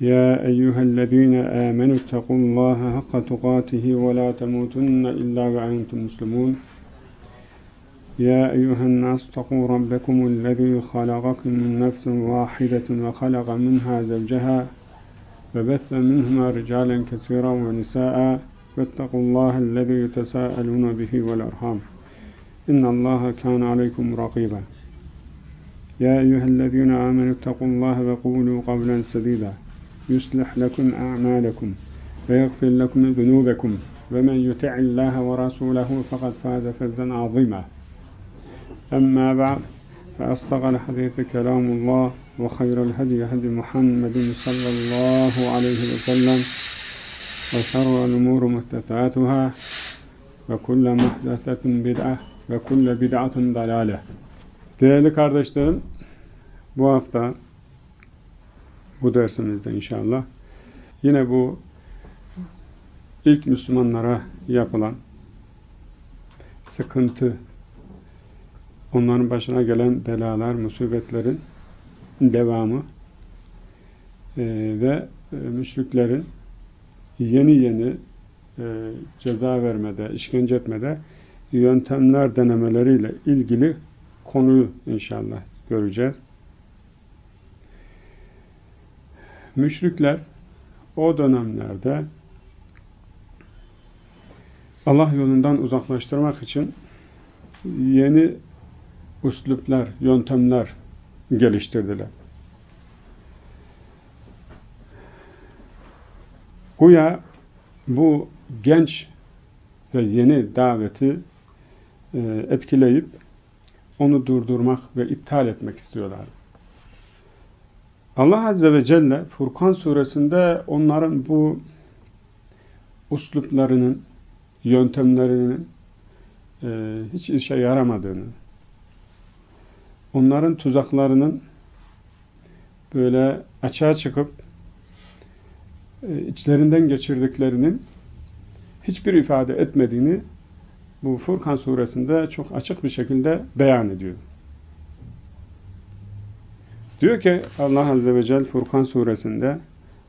يا أيها الذين آمنوا اتقوا الله حق تقاته ولا تموتن إلا وأنتم مسلمون. يا أيها الناس اتقوا ربكم الذي خلقكم من نفس واحدة وخلق منها زوجها وبث منهما رجالا كثيرا ونساء واتقوا الله الذي تساءلون به والأرحام. إن الله كان عليكم رقيبا. يا أيها الذين آمنوا اتقوا الله وقولوا قولا سديدا. يصلح لكم أعمالكم ويغفر لكم ذنوبكم ومن يطع الله ورسوله فقد فاز فوزا عظيما. أما بعد فأصدق الحديث كلام الله وخير الهدي هدي محمد صلى الله عليه وسلم وشر الأمور محدثاتها وكل محدثة بدعة وكل بدعة ضلالة. Değerli kardeşlerim, bu hafta bu dersimizde inşallah yine bu ilk Müslümanlara yapılan sıkıntı, onların başına gelen belalar, musibetlerin devamı e, ve e, müşriklerin yeni yeni e, ceza vermede, işkence etmede yöntemler denemeleriyle ilgili konuyu inşallah göreceğiz. Müşrikler o dönemlerde Allah yolundan uzaklaştırmak için yeni üsluplar, yöntemler geliştirdiler. Güya bu genç ve yeni daveti e, etkileyip onu durdurmak ve iptal etmek istiyorlar. Allah Azze ve Celle Furkan suresinde onların bu usluplarının, yöntemlerinin e, hiç işe yaramadığını, onların tuzaklarının böyle açığa çıkıp e, içlerinden geçirdiklerinin hiçbir ifade etmediğini bu Furkan suresinde çok açık bir şekilde beyan ediyor. Diyor ki Allah Azze ve Celle Furkan suresinde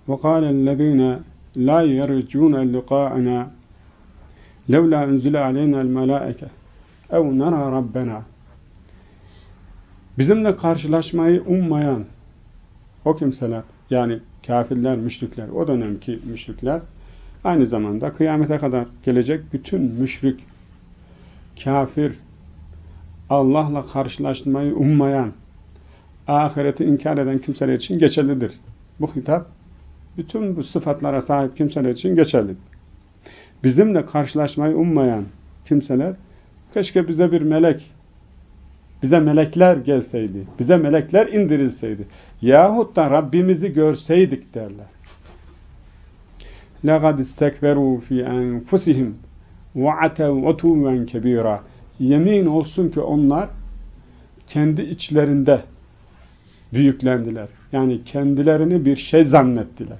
وَقَالَ الَّذ۪ينَ لَا يَرْجُونَ لِقَاءَنَا لَوْلَا اُنْزِلَ عَلَيْنَا الْمَلَائِكَ اَوْ نَرَى رَبَّنَا Bizimle karşılaşmayı ummayan o kimseler, yani kafirler, müşrikler, o dönemki müşrikler, aynı zamanda kıyamete kadar gelecek bütün müşrik, kafir, Allah'la karşılaşmayı ummayan, ahireti inkar eden kimseler için geçerlidir. Bu hitap bütün bu sıfatlara sahip kimseler için geçerlidir. Bizimle karşılaşmayı ummayan kimseler keşke bize bir melek bize melekler gelseydi, bize melekler indirilseydi yahut da Rabbimizi görseydik derler. لَقَدْ اسْتَكْبَرُوا فِي أَنْفُسِهِمْ وَعَتَوْ عُتُوًّا كَب۪يرًا Yemin olsun ki onlar kendi içlerinde büyüklendiler. Yani kendilerini bir şey zannettiler.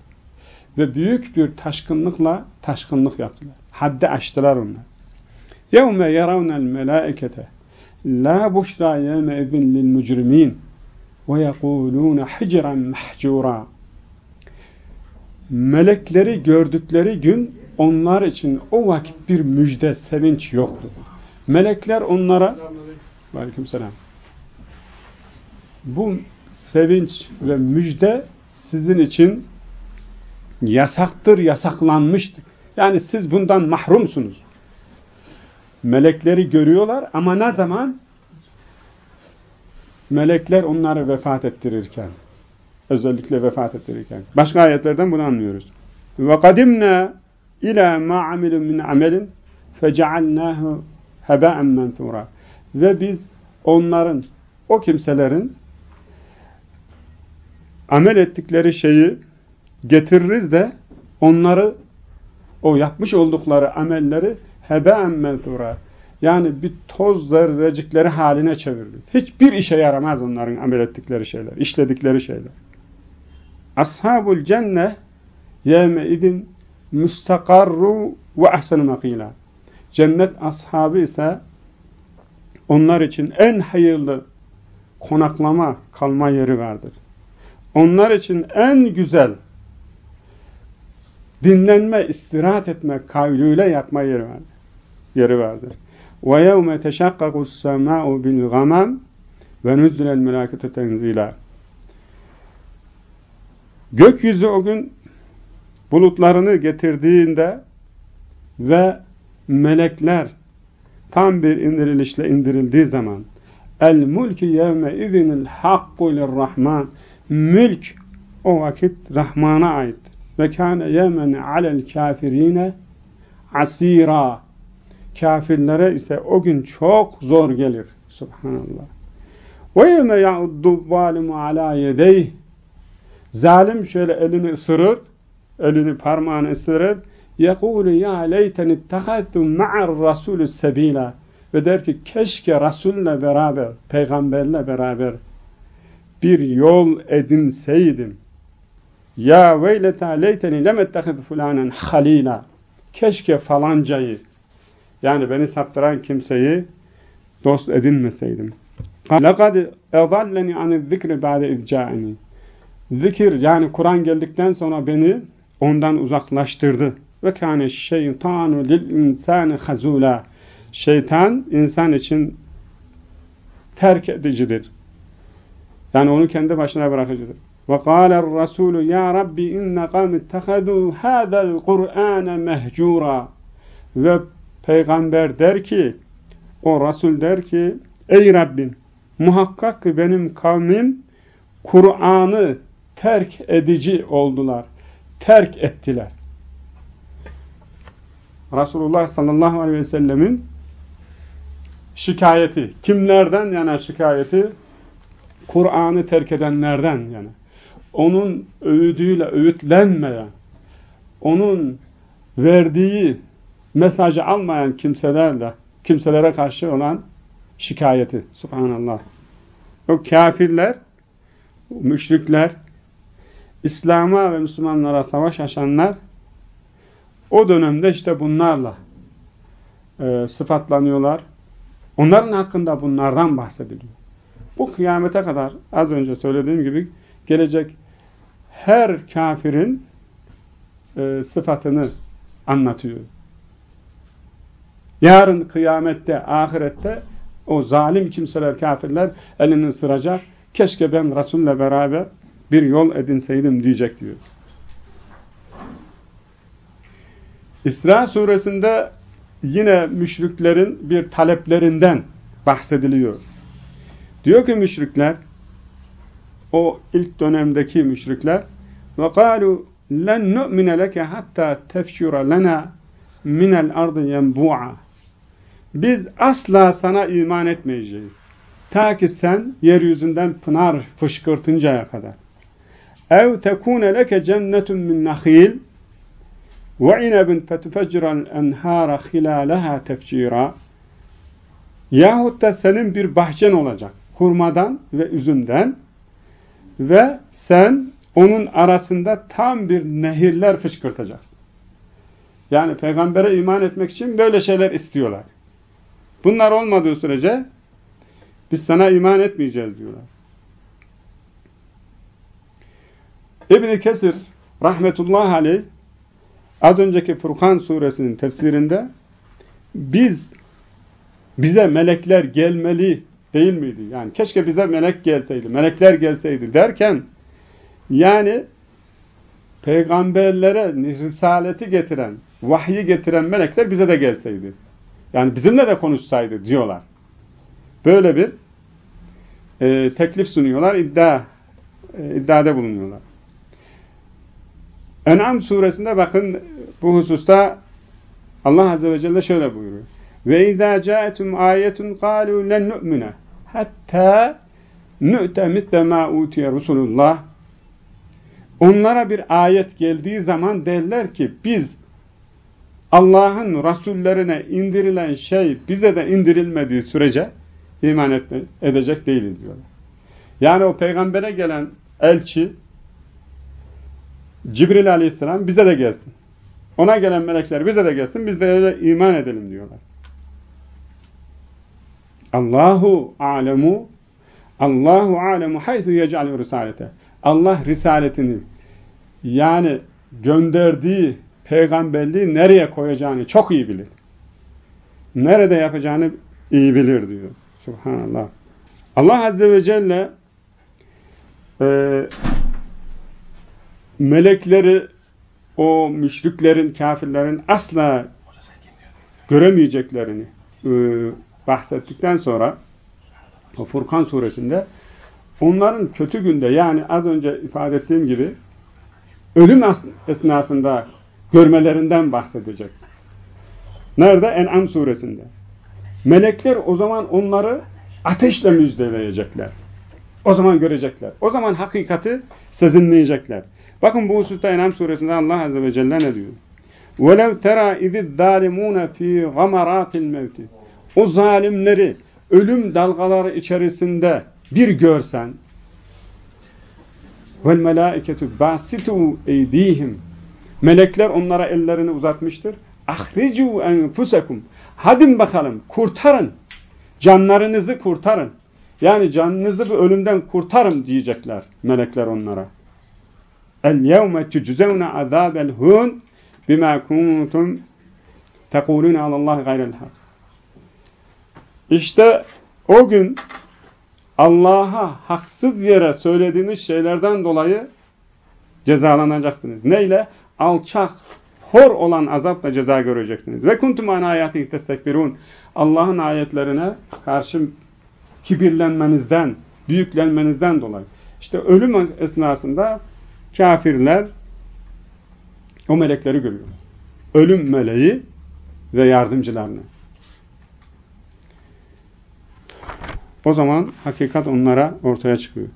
Ve büyük bir taşkınlıkla taşkınlık yaptılar. Haddi aştılar onlar. يَوْمَ يَرَوْنَ الْمَلَائِكَةَ لَا بُشْرَى يَوْمَئِذٍ لِلْمُجْرِمِينَ وَيَقُولُونَ حِجْرًا مَحْجُورًا Melekleri gördükleri gün onlar için o vakit bir müjde, sevinç yoktu. Melekler onlara Aleykümselam. Bu sevinç ve müjde sizin için yasaktır, yasaklanmıştır. Yani siz bundan mahrumsunuz. Melekleri görüyorlar ama ne zaman? Melekler onları vefat ettirirken. Özellikle vefat ettirirken. Başka ayetlerden bunu anlıyoruz. وَقَدِمْنَا اِلَى مَا عَمِلُ مِنْ عَمَلٍ فَجَعَلْنَاهُ هَبَاءً مَنْثُورًا Ve biz onların, o kimselerin amel ettikleri şeyi getiririz de onları o yapmış oldukları amelleri heben mentura yani bir toz zerrecikleri haline çevirdi. Hiçbir işe yaramaz onların amel ettikleri şeyler, işledikleri şeyler. Ashabul cenne yevme idin müstakarru ve ahsenu makila. Cennet ashabı ise onlar için en hayırlı konaklama, kalma yeri vardır Onlar için en güzel dinlenme, istirahat etme, kavlüyle yapma yeri vardır. Yeri vardır. وَيَوْمَ تَشَقَّقُ السَّمَاءُ بِالْغَمَامِ وَنُزْلَ الْمَلَاكَةُ تَنْزِيلًا Gökyüzü o gün bulutlarını getirdiğinde ve melekler tam bir indirilişle indirildiği zaman el mulki yevme izinil hakku lirrahman mülk o vakit Rahman'a ait ve kâne yemen alel kafirine asira kafirlere ise o gün çok zor gelir subhanallah ve yevme ya'uddu zalimu ala yedeyh zalim şöyle elini ısırır elini parmağını ısırır يَقُولُ يَا لَيْتَنِ اتَّخَذْتُ مَعَ الرَّسُولِ السَّب۪يلًا Ve der ki keşke Resul'le beraber, peygamberle beraber bir yol edinseydim. Ya veyleta leyteni lem ettehid fulanen halila. Keşke falancayı yani beni saptıran kimseyi dost edinmeseydim. لَقَدْ اَضَلَّنِ عَنِ الذِّكْرِ بَعْدَ اِذْجَاءَنِي Zikir yani Kur'an geldikten sonra beni ondan uzaklaştırdı. Ve kâne şeytanu lil insâni hazûlâ. Şeytan insan için terk edicidir. Yani onu kendi başına bırakıcıdır. Kâle'r rasûlü ya Rabbi inne kavmi ittehadû hâzel Kur'âne mehcûrâ. Ve peygamber der ki, o Resul der ki, ey Rabbim muhakkak benim kavmim Kur'an'ı terk edici oldular. Terk ettiler. Resulullah sallallahu aleyhi ve sellemin şikayeti. Kimlerden yana şikayeti? Kur'an'ı terk edenlerden yani. Onun öğüdüyle öğütlenmeyen, onun verdiği mesajı almayan kimselerle, kimselere karşı olan şikayeti. Subhanallah. O kafirler, müşrikler, İslam'a ve Müslümanlara savaş açanlar o dönemde işte bunlarla e, sıfatlanıyorlar. Onların hakkında bunlardan bahsediliyor. Bu kıyamete kadar az önce söylediğim gibi gelecek her kafirin e, sıfatını anlatıyor. Yarın kıyamette, ahirette o zalim kimseler, kafirler elini ısıracak. Keşke ben Resul'le beraber bir yol edinseydim diyecek diyor. İsra suresinde yine müşriklerin bir taleplerinden bahsediliyor. Diyor ki müşrikler, o ilk dönemdeki müşrikler, وَقَالُوا لَنْ نُؤْمِنَ لَكَ حَتَّى تَفْشُرَ لَنَا مِنَ الْأَرْضِ يَنْبُوعًا Biz asla sana iman etmeyeceğiz. Ta ki sen yeryüzünden pınar fışkırtıncaya kadar. اَوْ تَكُونَ لَكَ جَنَّةٌ مِنْ نَخِيلٍ وَاِنَبٍ فَتُفَجِّرَ الْاَنْهَارَ خِلَالَهَا تَفْجِيرًا Yahut da senin bir bahçen olacak. Hurmadan ve üzümden ve sen onun arasında tam bir nehirler fışkırtacaksın. Yani peygambere iman etmek için böyle şeyler istiyorlar. Bunlar olmadığı sürece biz sana iman etmeyeceğiz diyorlar. İbn-i Kesir rahmetullahi aleyh Az önceki Furkan suresinin tefsirinde biz bize melekler gelmeli değil miydi? Yani keşke bize melek gelseydi, melekler gelseydi derken yani peygamberlere risaleti getiren, vahyi getiren melekler bize de gelseydi. Yani bizimle de konuşsaydı diyorlar. Böyle bir e, teklif sunuyorlar, iddia e, iddiada bulunuyorlar. En'am suresinde bakın bu hususta Allah Azze ve Celle şöyle buyuruyor. Ve izâ câetum âyetun kâlû len nu'mine hatta nu'te mitle mâ utiye Resulullah Onlara bir ayet geldiği zaman derler ki biz Allah'ın Rasullerine indirilen şey bize de indirilmediği sürece iman etme, edecek değiliz diyorlar. Yani o peygambere gelen elçi Cibril aleyhisselam bize de gelsin. Ona gelen melekler bize de gelsin. Biz de iman edelim diyorlar. Allahu alemu Allahu alemu haythu yec'al risalete. Allah risaletini yani gönderdiği peygamberliği nereye koyacağını çok iyi bilir. Nerede yapacağını iyi bilir diyor. Subhanallah. Allah Azze ve Celle e, melekleri o müşriklerin, kafirlerin asla göremeyeceklerini e, bahsettikten sonra o Furkan suresinde onların kötü günde yani az önce ifade ettiğim gibi ölüm esnasında görmelerinden bahsedecek. Nerede? En'am suresinde. Melekler o zaman onları ateşle müjdeleyecekler. O zaman görecekler. O zaman hakikati sezinleyecekler. Bakın bu hususta En'am suresinde Allah Azze ve Celle ne diyor? وَلَوْ تَرَى اِذِ الظَّالِمُونَ ف۪ي غَمَرَاتِ الْمَوْتِ o zalimleri ölüm dalgaları içerisinde bir görsen vel melaiketu basitu eydihim. Melekler onlara ellerini uzatmıştır. Ahricu enfusekum. Hadin bakalım kurtarın. Canlarınızı kurtarın. Yani canınızı ölümden kurtarın diyecekler melekler onlara. El yevme tüczevne azabel hun bima kuntum tekulune alallahi gayrel hak. İşte o gün Allah'a haksız yere söylediğiniz şeylerden dolayı cezalanacaksınız. Neyle? Alçak, hor olan azapla ceza göreceksiniz. Ve kuntum an ayati testekbirun. Allah'ın ayetlerine karşı kibirlenmenizden, büyüklenmenizden dolayı. İşte ölüm esnasında kafirler o melekleri görüyor. Ölüm meleği ve yardımcılarını. O zaman hakikat onlara ortaya çıkıyor.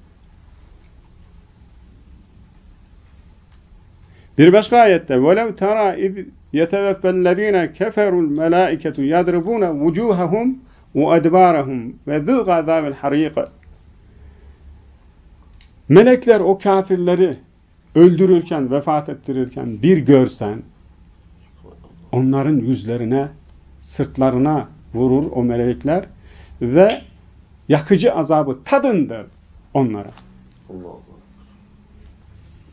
Bir başka ayette وَلَوْ تَرَى اِذْ يَتَوَفَّ الَّذ۪ينَ كَفَرُوا الْمَلَائِكَةُ يَضْرِبُونَ وُجُوهَهُمْ وَاَدْبَارَهُمْ وَذُوقَ عَذَابَ الْحَر۪يقَ Melekler o kafirleri öldürürken, vefat ettirirken bir görsen, onların yüzlerine, sırtlarına vurur o melekler ve yakıcı azabı tadındır onlara.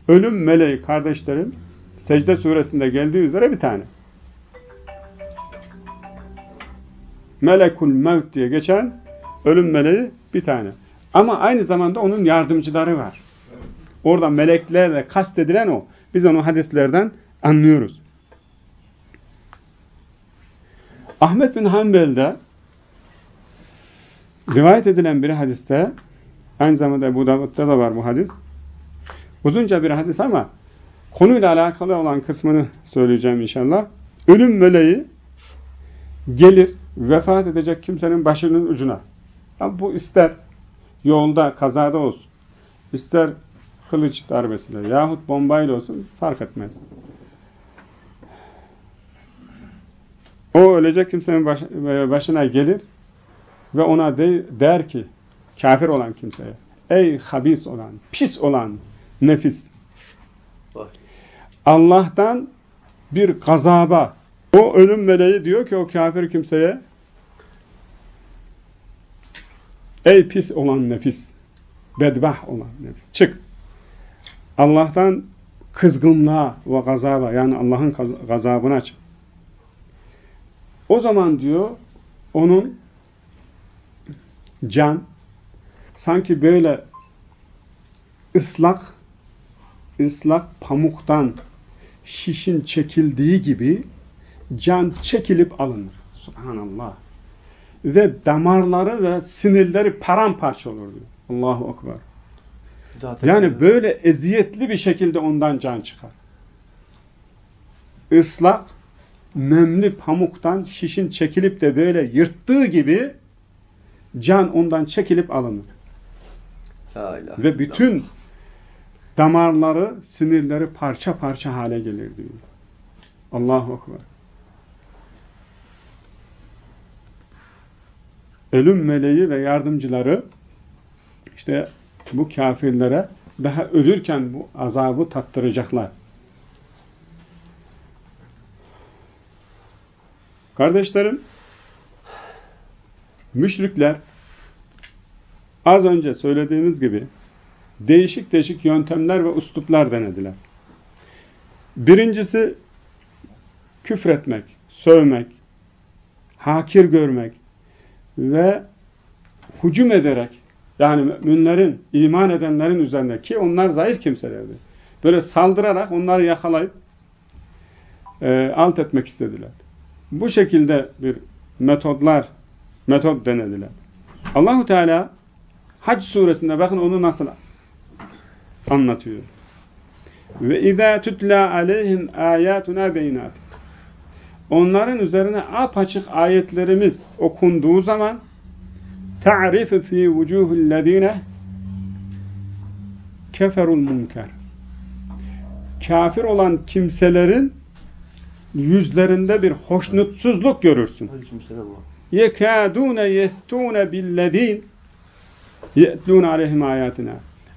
Ölüm meleği kardeşlerim, secde suresinde geldiği üzere bir tane. Melekul mevt diye geçen ölüm meleği bir tane. Ama aynı zamanda onun yardımcıları var. Orada meleklerle kastedilen o. Biz onu hadislerden anlıyoruz. Ahmet bin Hanbel'de rivayet edilen bir hadiste aynı zamanda Ebu Davud'da da var bu hadis. Uzunca bir hadis ama konuyla alakalı olan kısmını söyleyeceğim inşallah. Ölüm meleği gelir vefat edecek kimsenin başının ucuna. Ama bu ister yolda, kazada olsun, ister kılıç darbesiyle yahut bombayla olsun fark etmez. O ölecek kimsenin baş, başına gelir ve ona de, der ki kafir olan kimseye ey habis olan, pis olan nefis Allah'tan bir gazaba o ölüm meleği diyor ki o kafir kimseye ey pis olan nefis bedbah olan nefis çık Allah'tan kızgınlığa ve gazaba yani Allah'ın gazabına çık. O zaman diyor onun can sanki böyle ıslak ıslak pamuktan şişin çekildiği gibi can çekilip alınır. Subhanallah. Ve damarları ve sinirleri paramparça olur diyor. Allahu Ekber. Yani böyle eziyetli bir şekilde ondan can çıkar. Islak, nemli pamuktan şişin çekilip de böyle yırttığı gibi can ondan çekilip alınır. Ve bütün damarları, sinirleri parça parça hale gelir diyor. Allahu Ekber. Ölüm meleği ve yardımcıları işte bu kafirlere daha ölürken bu azabı tattıracaklar. Kardeşlerim, müşrikler az önce söylediğimiz gibi değişik değişik yöntemler ve usluplar denediler. Birincisi küfretmek, sövmek, hakir görmek ve hücum ederek yani müminlerin, iman edenlerin üzerinde ki onlar zayıf kimselerdi. Böyle saldırarak onları yakalayıp e, alt etmek istediler. Bu şekilde bir metodlar, metot denediler. Allahu Teala Hac suresinde bakın onu nasıl anlatıyor. Ve izâ tutla aleyhim âyâtuna beyinât. Onların üzerine apaçık ayetlerimiz okunduğu zaman ta'rifu fi vucuhillezîne keferul münker. Kafir olan kimselerin yüzlerinde bir hoşnutsuzluk görürsün. Yekâdûne yestûne billezîn ye'tlûne aleyhim âyâtina.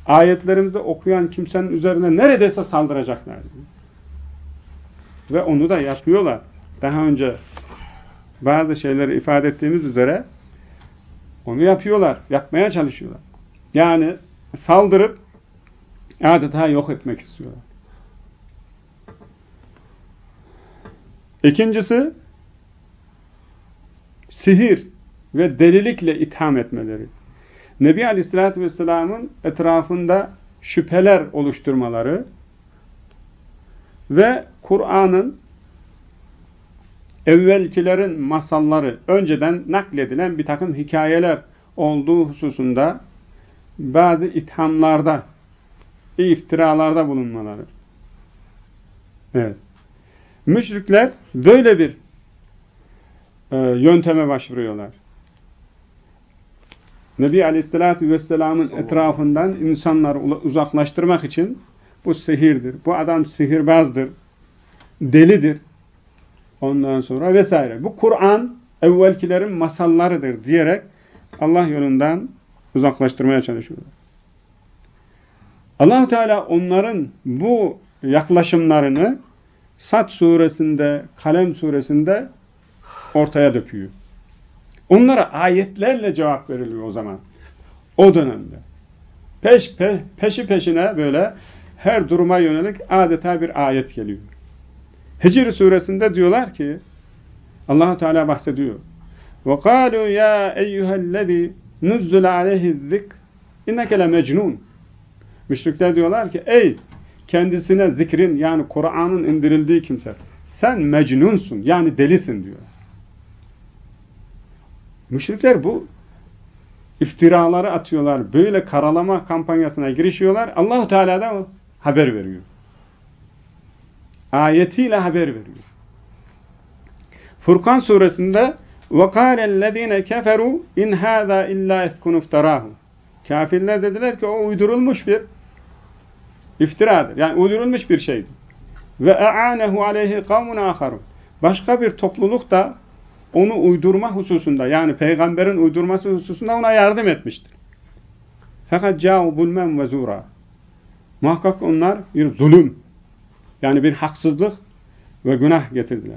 Ayetlerimizi okuyan kimsenin üzerine neredeyse saldıracaklar. Ve onu da yapıyorlar. Daha önce bazı şeyleri ifade ettiğimiz üzere onu yapıyorlar. Yapmaya çalışıyorlar. Yani saldırıp adeta yok etmek istiyorlar. İkincisi sihir ve delilikle itham etmeleri. Nebi Aleyhisselatü Vesselam'ın etrafında şüpheler oluşturmaları ve Kur'an'ın evvelkilerin masalları, önceden nakledilen bir takım hikayeler olduğu hususunda bazı ithamlarda, iftiralarda bulunmaları. Evet. Müşrikler böyle bir e, yönteme başvuruyorlar. Nebi Aleyhisselatü Vesselam'ın etrafından insanları uzaklaştırmak için bu sihirdir, bu adam sihirbazdır, delidir, ondan sonra vesaire. Bu Kur'an evvelkilerin masallarıdır diyerek Allah yolundan uzaklaştırmaya çalışıyorlar. allah Teala onların bu yaklaşımlarını Sat suresinde, Kalem suresinde ortaya döküyor. Onlara ayetlerle cevap veriliyor o zaman. O dönemde. Peş, pe, peşi peşine böyle her duruma yönelik adeta bir ayet geliyor. Hicr suresinde diyorlar ki allah Teala bahsediyor. وَقَالُوا يَا اَيُّهَا الَّذ۪ي نُزُّلَ عَلَيْهِ الذِّكْرِ اِنَّكَ لَمَجْنُونَ Müşrikler diyorlar ki ey kendisine zikrin yani Kur'an'ın indirildiği kimse sen mecnunsun yani delisin diyor. Müşrikler bu iftiraları atıyorlar. Böyle karalama kampanyasına girişiyorlar. Allahu Teala da haber veriyor. Ayetiyle haber veriyor. Furkan suresinde وَقَالَ الَّذ۪ينَ كَفَرُوا اِنْ هَذَا اِلَّا اِفْكُنُ افتراه. Kafirler dediler ki o uydurulmuş bir iftiradır. Yani uydurulmuş bir şeydir. Ve e'anehu aleyhi kavmun aharun. Başka bir topluluk da onu uydurma hususunda yani peygamberin uydurması hususunda ona yardım etmiştir. Fakat câ'u zulmen ve zura. Muhakkak onlar bir zulüm yani bir haksızlık ve günah getirdiler.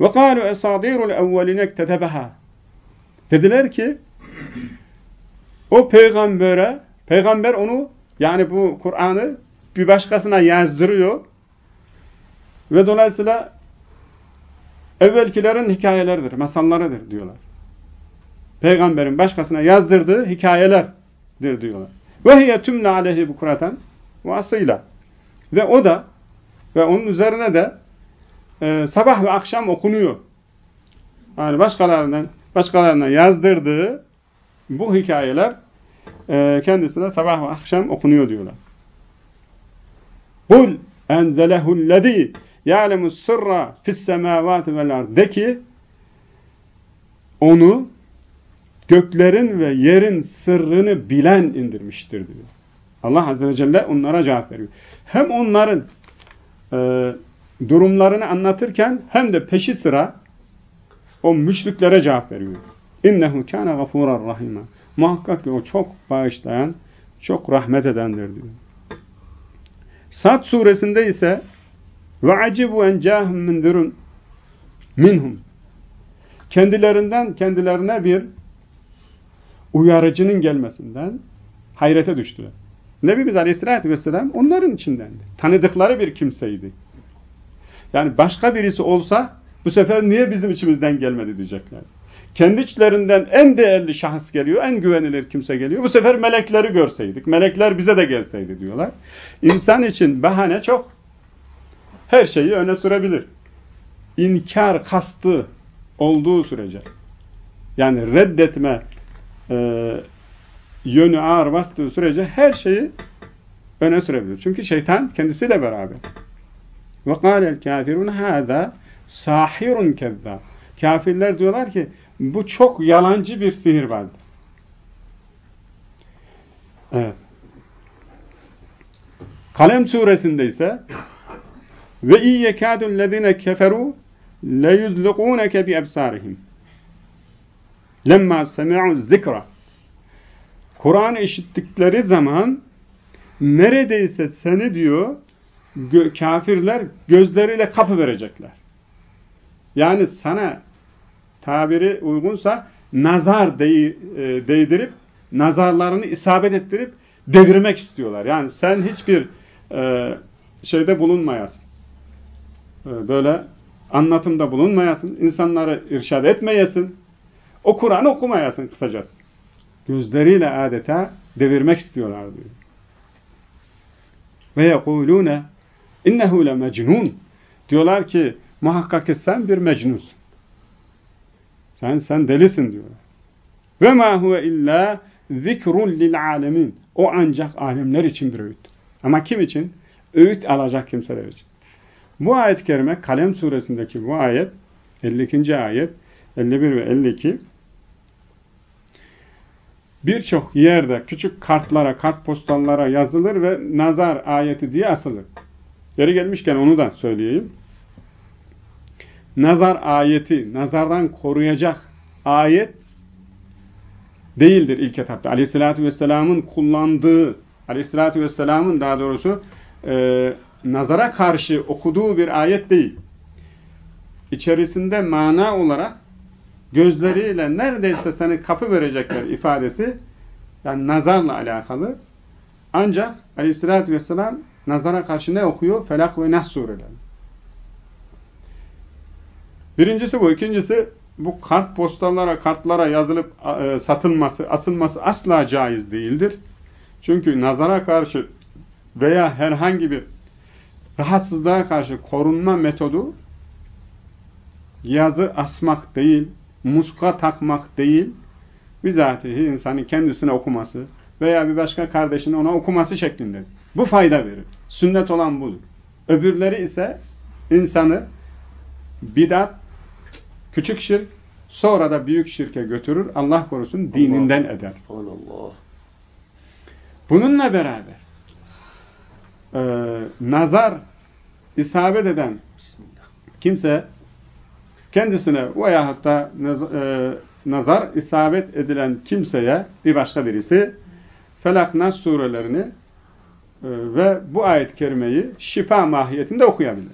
Ve kâlu esâdîrul evveline ektetebeha. Dediler ki o peygambere peygamber onu yani bu Kur'an'ı bir başkasına yazdırıyor ve dolayısıyla evvelkilerin hikayeleridir, masallarıdır diyorlar. Peygamberin başkasına yazdırdığı hikayelerdir diyorlar. Ve hiye tümle aleyhi bukuratan ve asıyla. Ve o da ve onun üzerine de e, sabah ve akşam okunuyor. Yani başkalarından başkalarına yazdırdığı bu hikayeler e, kendisine sabah ve akşam okunuyor diyorlar. Kul enzelehullezî ya'lemus sırra fissemâvâti vel ard. De ki onu göklerin ve yerin sırrını bilen indirmiştir diyor. Allah Azze ve Celle onlara cevap veriyor. Hem onların e, durumlarını anlatırken hem de peşi sıra o müşriklere cevap veriyor. İnnehu kâne gafûran rahîmâ. Muhakkak ki o çok bağışlayan, çok rahmet edendir diyor. Sad suresinde ise ve acibu en cahum mindirun minhum. Kendilerinden kendilerine bir uyarıcının gelmesinden hayrete düştüler. Nebimiz Aleyhisselatü Vesselam onların içindendi. Tanıdıkları bir kimseydi. Yani başka birisi olsa bu sefer niye bizim içimizden gelmedi diyecekler. Kendi içlerinden en değerli şahıs geliyor, en güvenilir kimse geliyor. Bu sefer melekleri görseydik, melekler bize de gelseydi diyorlar. İnsan için bahane çok. Her şeyi öne sürebilir. İnkar kastı olduğu sürece. Yani reddetme e, yönü ağır bastığı sürece her şeyi öne sürebilir. Çünkü şeytan kendisiyle beraber. Kâlel kâfirun hâzâ sahirun kezzâb. Kafirler diyorlar ki bu çok yalancı bir sihirbazdır. Evet. Kalem suresinde ise ve iyyekâdun lezîne keferû leyuzluqûneke bi ebsârihim lemma semi'u zikra Kur'an işittikleri zaman neredeyse seni diyor gö kafirler gözleriyle kapı verecekler. Yani sana tabiri uygunsa nazar dey e, değdirip nazarlarını isabet ettirip devirmek istiyorlar. Yani sen hiçbir e, şeyde bulunmayasın. E, böyle anlatımda bulunmayasın. insanları irşad etmeyesin. O Kur'an'ı okumayasın kısacası. Gözleriyle adeta devirmek istiyorlar diyor. Ve yekulune innehu le mecnun. Diyorlar ki muhakkak ki sen bir mecnunsun. Sen sen delisin diyorlar. Ve ma huve illa zikrun lil alemin. O ancak alemler için bir öğüt. Ama kim için? Öğüt alacak kimseler için. Bu ayet-i kerime Kalem suresindeki bu ayet 52. ayet 51 ve 52 birçok yerde küçük kartlara, kart postallara yazılır ve nazar ayeti diye asılır. Yeri gelmişken onu da söyleyeyim. Nazar ayeti, nazardan koruyacak ayet değildir ilk etapta. Aleyhissalatü vesselamın kullandığı, aleyhissalatü vesselamın daha doğrusu e, nazara karşı okuduğu bir ayet değil. İçerisinde mana olarak gözleriyle neredeyse seni kapı verecekler ifadesi yani nazarla alakalı. Ancak aleyhissalatü vesselam nazara karşı ne okuyor? Felak ve Nas sureleri. Birincisi bu. ikincisi bu kart postallara, kartlara yazılıp e, satılması, asılması asla caiz değildir. Çünkü nazara karşı veya herhangi bir rahatsızlığa karşı korunma metodu yazı asmak değil, muska takmak değil, bizatihi insanın kendisine okuması veya bir başka kardeşinin ona okuması şeklinde. Bu fayda verir. Sünnet olan budur. Öbürleri ise insanı bidat, küçük şirk, sonra da büyük şirke götürür. Allah korusun dininden Allah. eder. Allah. Bununla beraber e, nazar isabet eden kimse kendisine veya hatta e, nazar isabet edilen kimseye bir başka birisi Felak Nas surelerini e, ve bu ayet-i kerimeyi şifa mahiyetinde okuyabilir.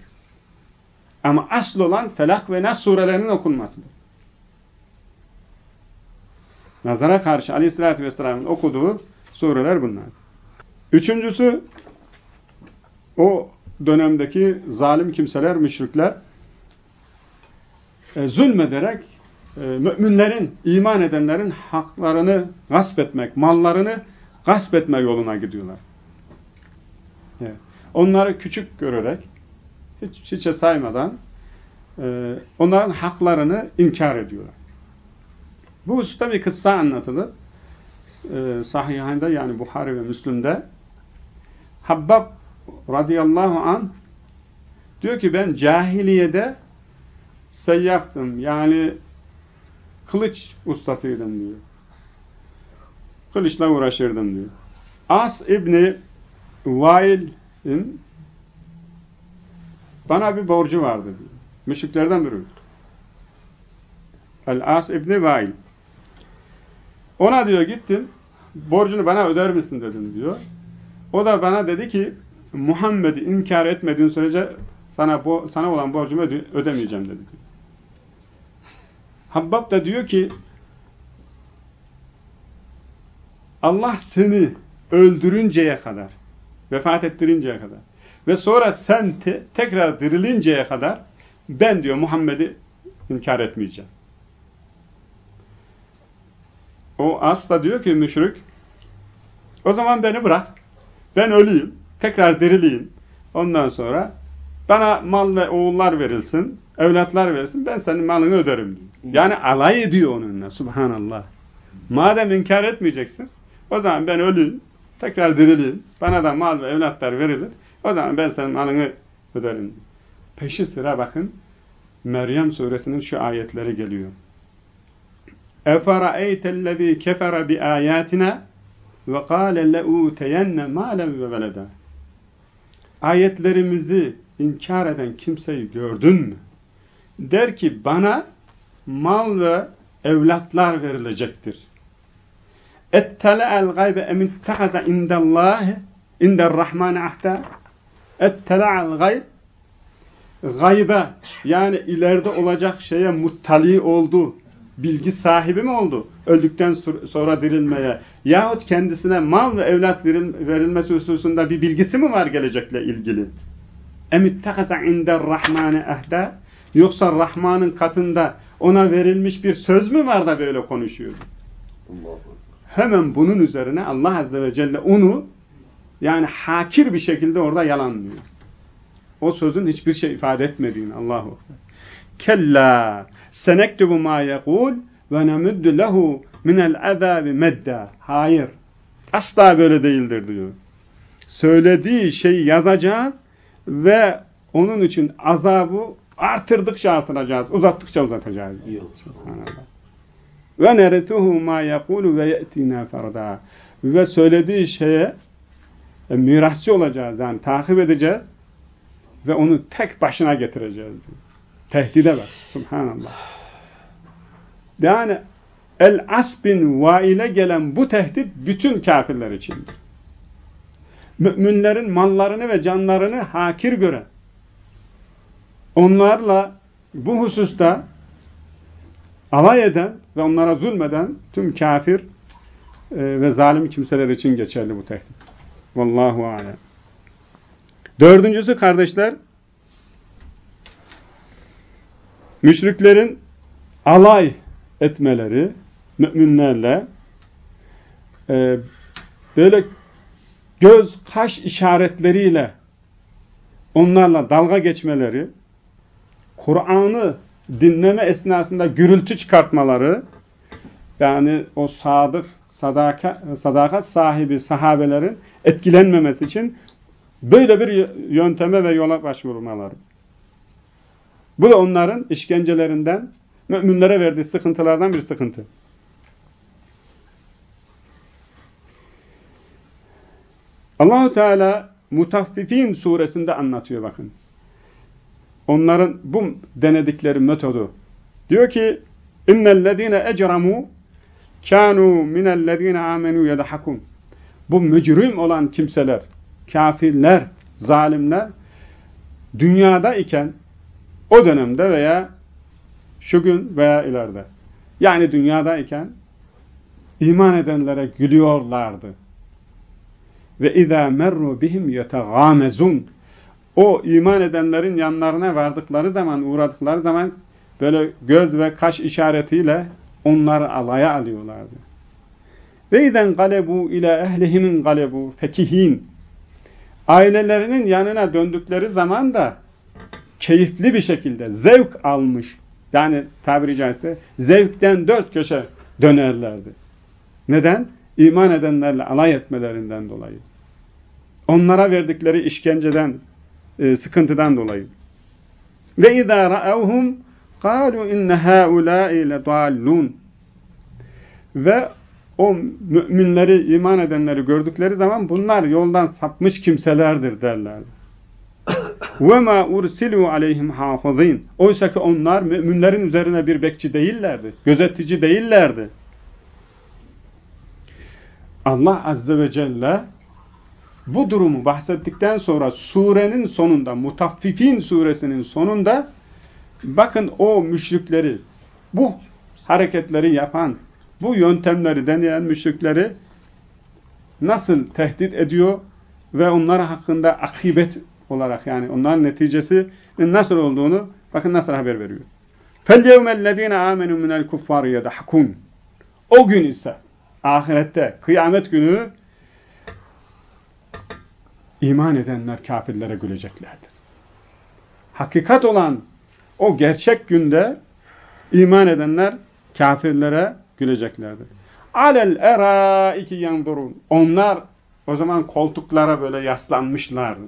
Ama asıl olan Felak ve Nas surelerinin okunmasıdır. Nazara karşı aleyhissalatü vesselamın okuduğu sureler bunlar. Üçüncüsü o dönemdeki zalim kimseler, müşrikler e, zulmederek e, müminlerin, iman edenlerin haklarını gasp etmek, mallarını gasp etme yoluna gidiyorlar. Evet. Onları küçük görerek, hiç hiçe saymadan e, onların haklarını inkar ediyorlar. Bu hususta bir kıssa anlatılır. E, Sahihinde yani Buhari ve Müslüm'de Habbab radıyallahu an diyor ki ben cahiliyede seyyaftım. Yani kılıç ustasıydım diyor. Kılıçla uğraşırdım diyor. As İbni Vail'in bana bir borcu vardı diyor. Müşriklerden biri. El-As İbni Vail. Ona diyor gittim, borcunu bana öder misin dedim diyor. O da bana dedi ki, Muhammed'i inkar etmediğin sürece sana, sana olan borcumu öde ödemeyeceğim dedi. Habbab da diyor ki, Allah seni öldürünceye kadar, vefat ettirinceye kadar ve sonra sen te tekrar dirilinceye kadar ben diyor Muhammed'i inkar etmeyeceğim. O asla diyor ki müşrik o zaman beni bırak. Ben öleyim Tekrar dirileyim. Ondan sonra bana mal ve oğullar verilsin. Evlatlar verilsin. Ben senin malını öderim diyor. Yani alay ediyor onunla. Subhanallah. Madem inkar etmeyeceksin o zaman ben öleyim. Tekrar dirileyim. Bana da mal ve evlatlar verilir. O zaman ben senin malını öderim. Peşi sıra bakın Meryem suresinin şu ayetleri geliyor. اَفَرَأَيْتَ الَّذ۪ي كَفَرَ بِآيَاتِنَا وَقَالَ لَاُوْتَيَنَّ مَالًا وَوَلَدًا ayetlerimizi inkar eden kimseyi gördün mü? Der ki bana mal ve evlatlar verilecektir. Ettele'el gaybe emin tehaza indellâhe inderrahmane ahta Ettele'el gayb gaybe yani ileride olacak şeye muttali oldu bilgi sahibi mi oldu? Öldükten sonra dirilmeye yahut kendisine mal ve evlat verilmesi hususunda bir bilgisi mi var gelecekle ilgili? Emittekasa inder rahmane ehde yoksa Rahman'ın katında ona verilmiş bir söz mü var da böyle konuşuyor? Hemen bunun üzerine Allah Azze ve Celle onu yani hakir bir şekilde orada yalanlıyor. O sözün hiçbir şey ifade etmediğini Allahu Kella senektubu ma yekul ve nemuddu lehu minel azabi medda. Hayır. Asla böyle değildir diyor. Söylediği şeyi yazacağız ve onun için azabı artırdıkça artıracağız, uzattıkça uzatacağız. Ve neretuhu ma yekulu ve ye'tina ferda. Ve söylediği şeye e, mirasçı olacağız. Yani takip edeceğiz ve onu tek başına getireceğiz diyor. Tehdide bak. Subhanallah. Yani El-As bin Vail'e gelen bu tehdit bütün kafirler içindir. Müminlerin mallarını ve canlarını hakir gören, onlarla bu hususta alay eden ve onlara zulmeden tüm kafir e, ve zalim kimseler için geçerli bu tehdit. Vallahu alem. Dördüncüsü kardeşler, müşriklerin alay etmeleri müminlerle e, böyle göz kaş işaretleriyle onlarla dalga geçmeleri Kur'an'ı dinleme esnasında gürültü çıkartmaları yani o sadık sadaka, sadakat sahibi sahabelerin etkilenmemesi için böyle bir yönteme ve yola başvurmaları. Bu da onların işkencelerinden, müminlere verdiği sıkıntılardan bir sıkıntı. Allahu Teala Mutaffifin suresinde anlatıyor bakın. Onların bu denedikleri metodu. Diyor ki innellezine ecramu kanu minellezine amenu yedhakun. Bu mücrim olan kimseler, kafirler, zalimler dünyada iken o dönemde veya şu gün veya ileride. Yani dünyadayken iman edenlere gülüyorlardı. Ve izâ merru bihim yetegâmezun. O iman edenlerin yanlarına vardıkları zaman, uğradıkları zaman böyle göz ve kaş işaretiyle onları alaya alıyorlardı. Ve izen galebu ile ehlihimin galebu fekihin. Ailelerinin yanına döndükleri zaman da keyifli bir şekilde zevk almış. Yani tabiri caizse zevkten dört köşe dönerlerdi. Neden? İman edenlerle alay etmelerinden dolayı. Onlara verdikleri işkenceden, e, sıkıntıdan dolayı. Ve izâ ra'evhum kâlu inne hâulâi ledâllûn. Ve o müminleri, iman edenleri gördükleri zaman bunlar yoldan sapmış kimselerdir derlerdi. Ve ma ursilu aleyhim hafızin. Oysa ki onlar müminlerin üzerine bir bekçi değillerdi. Gözetici değillerdi. Allah azze ve celle bu durumu bahsettikten sonra surenin sonunda, Mutaffifin suresinin sonunda bakın o müşrikleri, bu hareketleri yapan, bu yöntemleri deneyen müşrikleri nasıl tehdit ediyor ve onlar hakkında akıbet olarak yani onların neticesi nasıl olduğunu bakın nasıl haber veriyor. فَالْيَوْمَ الَّذ۪ينَ آمَنُوا مِنَ الْكُفَّارِ يَدَحْكُونَ O gün ise ahirette, kıyamet günü iman edenler kafirlere güleceklerdir. Hakikat olan o gerçek günde iman edenler kafirlere güleceklerdir. Alel era iki yanburun. Onlar o zaman koltuklara böyle yaslanmışlardı.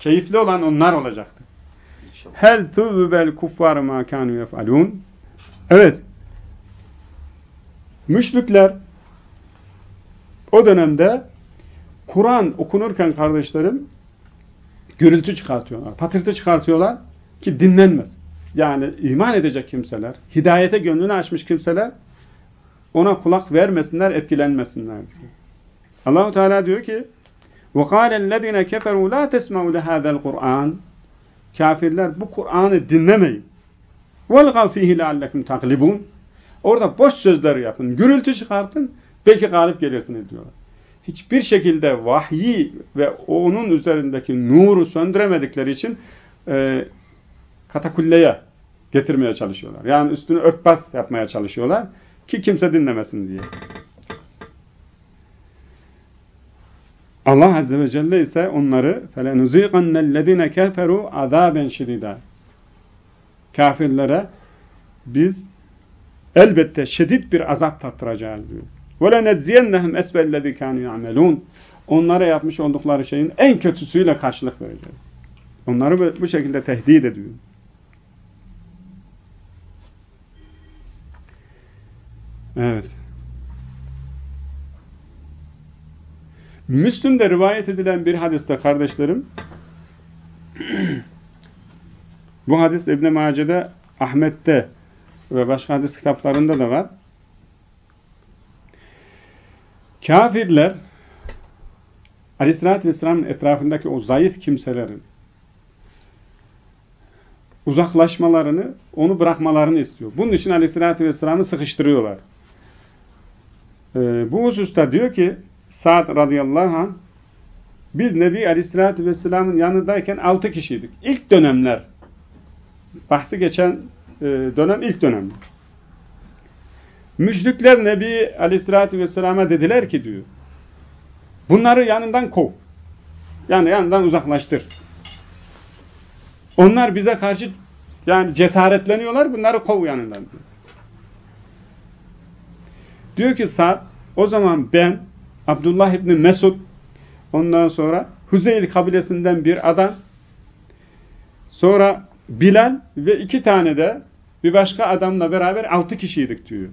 Keyifli olan onlar olacaktı. Hel tuzbel kuffar ma kanu yef'alun. Evet. Müşrikler o dönemde Kur'an okunurken kardeşlerim gürültü çıkartıyorlar, patırtı çıkartıyorlar ki dinlenmez. Yani iman edecek kimseler, hidayete gönlünü açmış kimseler ona kulak vermesinler, etkilenmesinler diyor. Allahu Teala diyor ki: وَقَالَ الَّذِينَ كَفَرُوا لَا تَسْمَعُوا لَهَذَا الْقُرْآنِ Kafirler bu Kur'an'ı dinlemeyin. وَالْغَوْ ف۪يهِ لَعَلَّكُمْ تَقْلِبُونَ Orada boş sözler yapın, gürültü çıkartın, belki galip gelirsiniz diyorlar. Hiçbir şekilde vahyi ve onun üzerindeki nuru söndüremedikleri için e, katakulleye getirmeye çalışıyorlar. Yani üstünü örtbas yapmaya çalışıyorlar ki kimse dinlemesin diye. Allah Azze ve Celle ise onları فَلَنُزِيقَنَّ الَّذ۪ينَ كَفَرُوا عَذَابًا شِدِيدًا Kafirlere biz elbette şiddet bir azap tattıracağız diyor. وَلَنَجْزِيَنَّهُمْ اَسْوَ الَّذ۪ي كَانُوا يَعْمَلُونَ Onlara yapmış oldukları şeyin en kötüsüyle karşılık vereceğiz. Onları bu şekilde tehdit ediyor. Evet. Müslüm'de rivayet edilen bir hadiste kardeşlerim bu hadis İbn-i Mace'de, Ahmet'te ve başka hadis kitaplarında da var. Kafirler Aleyhisselatü Vesselam'ın etrafındaki o zayıf kimselerin uzaklaşmalarını, onu bırakmalarını istiyor. Bunun için Aleyhisselatü Vesselam'ı sıkıştırıyorlar. Ee, bu hususta diyor ki Sa'd radıyallahu anh biz Nebi Aleyhisselatü Vesselam'ın yanındayken altı kişiydik. İlk dönemler bahsi geçen e, dönem ilk dönem. Müşrikler Nebi Aleyhisselatü Vesselam'a dediler ki diyor bunları yanından kov. Yani yanından uzaklaştır. Onlar bize karşı yani cesaretleniyorlar bunları kov yanından diyor. Diyor ki Sa'd o zaman ben Abdullah İbni Mesud ondan sonra Huzeyl kabilesinden bir adam sonra Bilal ve iki tane de bir başka adamla beraber altı kişiydik diyor.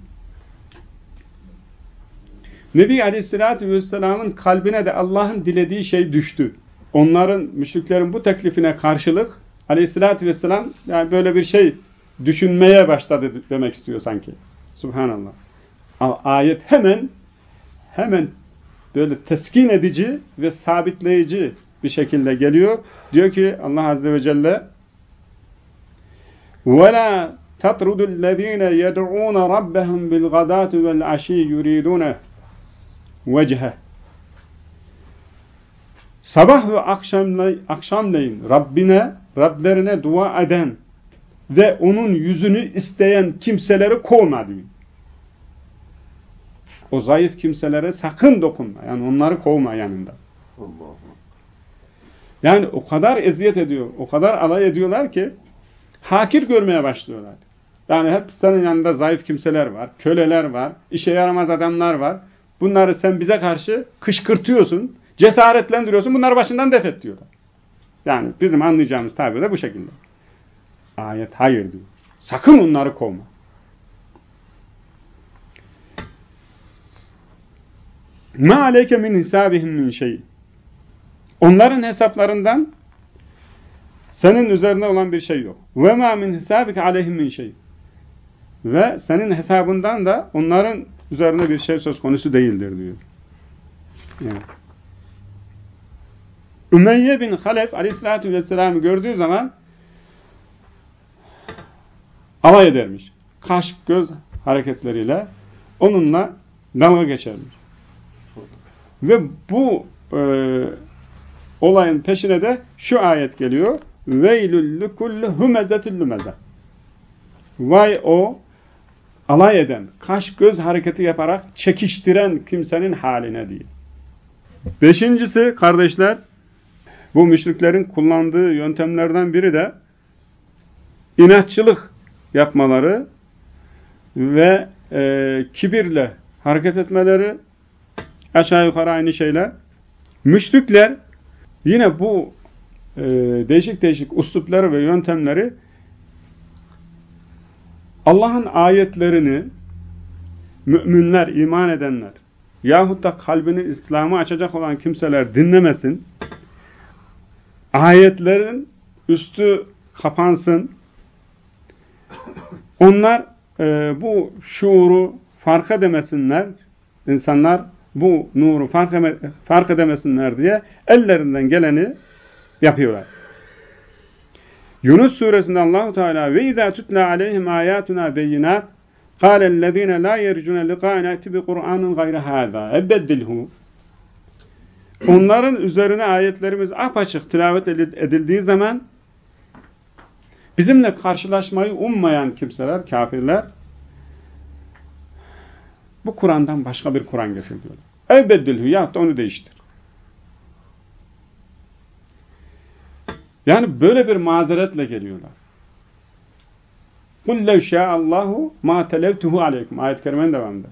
Nebi Aleyhisselatü Vesselam'ın kalbine de Allah'ın dilediği şey düştü. Onların, müşriklerin bu teklifine karşılık Aleyhisselatü Vesselam yani böyle bir şey düşünmeye başladı demek istiyor sanki. Subhanallah. Ayet hemen hemen böyle teskin edici ve sabitleyici bir şekilde geliyor. Diyor ki Allah Azze ve Celle وَلَا تَطْرُدُ الَّذ۪ينَ يَدْعُونَ رَبَّهُمْ بِالْغَدَاتِ وَالْعَشِيِّ يُرِيدُونَ وَجْهَهِ Sabah ve akşamlay akşamleyin Rabbine, Rablerine dua eden ve onun yüzünü isteyen kimseleri kovma diyor. O zayıf kimselere sakın dokunma. Yani onları kovma yanında. Allah Yani o kadar eziyet ediyor, o kadar alay ediyorlar ki hakir görmeye başlıyorlar. Yani hep senin yanında zayıf kimseler var, köleler var, işe yaramaz adamlar var. Bunları sen bize karşı kışkırtıyorsun, cesaretlendiriyorsun, bunları başından defet diyorlar. Yani bizim anlayacağımız tabirde bu şekilde. Ayet hayır diyor. Sakın onları kovma. Ma aleyke min hisabihim min şey. Onların hesaplarından senin üzerine olan bir şey yok. Ve ma min hisabike aleyhim min şey. Ve senin hesabından da onların üzerine bir şey söz konusu değildir diyor. Yani. Ümeyye bin Halef aleyhissalatü vesselam'ı gördüğü zaman alay edermiş. Kaş göz hareketleriyle onunla dalga geçermiş. Ve bu e, olayın peşine de şu ayet geliyor. Veylül likulli humezetil lumeze. Vay o alay eden, kaş göz hareketi yaparak çekiştiren kimsenin haline değil. Beşincisi kardeşler, bu müşriklerin kullandığı yöntemlerden biri de inatçılık yapmaları ve e, kibirle hareket etmeleri aşağı yukarı aynı şeyler. Müşrikler yine bu e, değişik değişik uslupları ve yöntemleri Allah'ın ayetlerini müminler, iman edenler yahut da kalbini İslam'a açacak olan kimseler dinlemesin, ayetlerin üstü kapansın, onlar e, bu şuuru fark edemesinler, insanlar bu nuru fark, fark edemesinler diye ellerinden geleni yapıyorlar. Yunus suresinde Allahu Teala ve izâ tutla aleyhim âyâtuna beyinât kâlellezîne lâ yercûne liqâ'ine eti bi Kur'anın gayre hâzâ ebeddilhû Onların üzerine ayetlerimiz apaçık tilavet edildiği zaman bizimle karşılaşmayı ummayan kimseler, kafirler bu Kur'an'dan başka bir Kur'an getir diyorlar. Ebeddilhû yahut da onu değiştir. Yani böyle bir mazeretle geliyorlar. قُلْ لَوْ شَاءَ اللّٰهُ مَا تَلَوْتُهُ عَلَيْكُمْ Ayet-i kerimenin devamında.